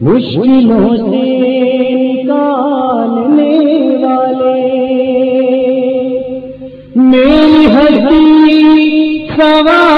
مشکلوں سے نکالنے والے۔ میری ہستی سوار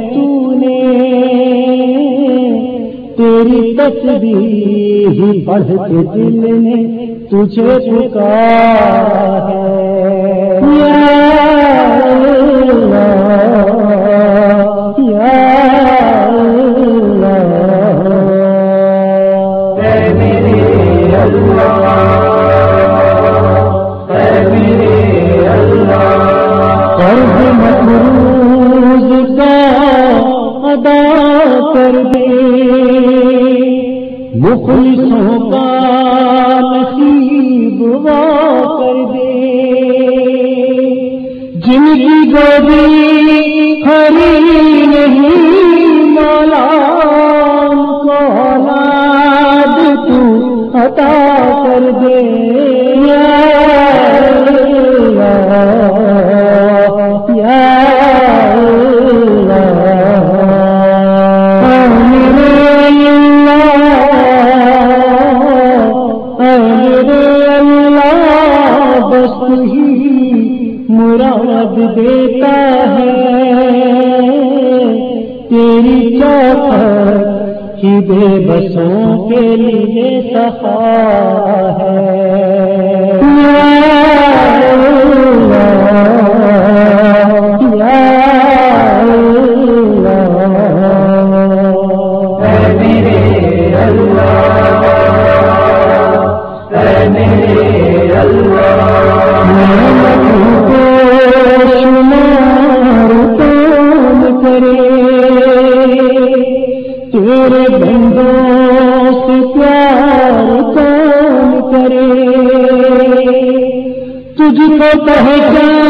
تسبیح ہی پڑھ کے دل نے تجھے پکارا۔ جن کی گودی ہری نہیں مولا ان کو اولاد تو عطا کر دے۔ یا اللہ، یا بس ہی مراد دیتا ہے۔ تیری چوکھٹ ہی بے بسوں کے لیے سہارا ہے۔ کو پہچان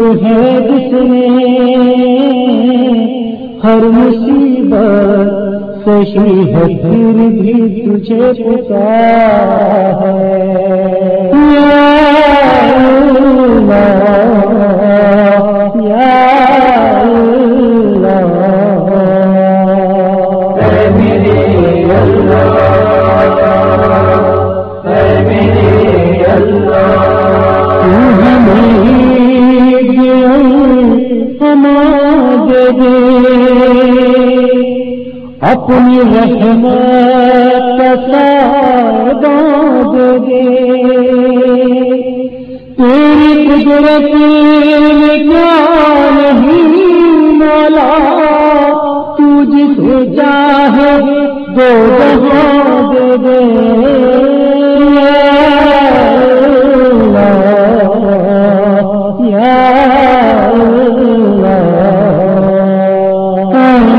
ہے جس نے ہر مصیبت سہی ہے پھر بھی تجھے پکارا ہے۔ اپنی رحمت کا دے تیری قدرت میں کیا نہیں مولا تو جسے چاہے دو دے۔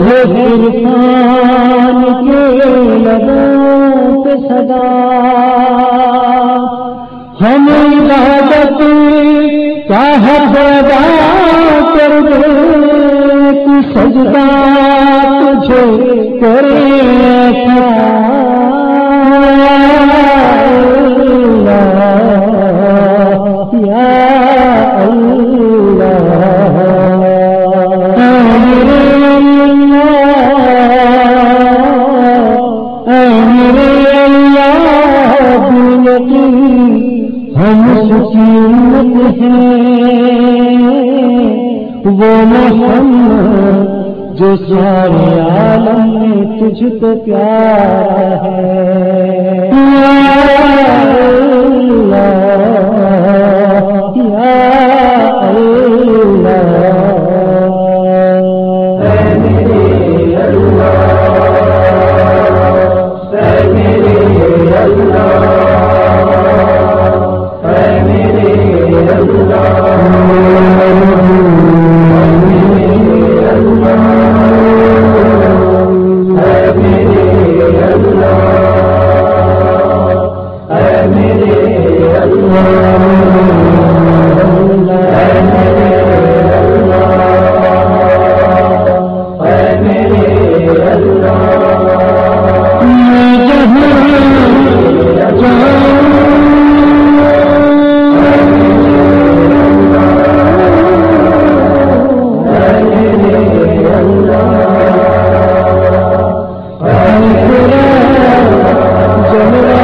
جو کے لبوں پہ صدا۔ ہم عبادت کا حق ادا کر دے تو سجدہ تجھے کرے یا سارے عالم میں تجھ کو پیار ہے۔ جملہ جملہ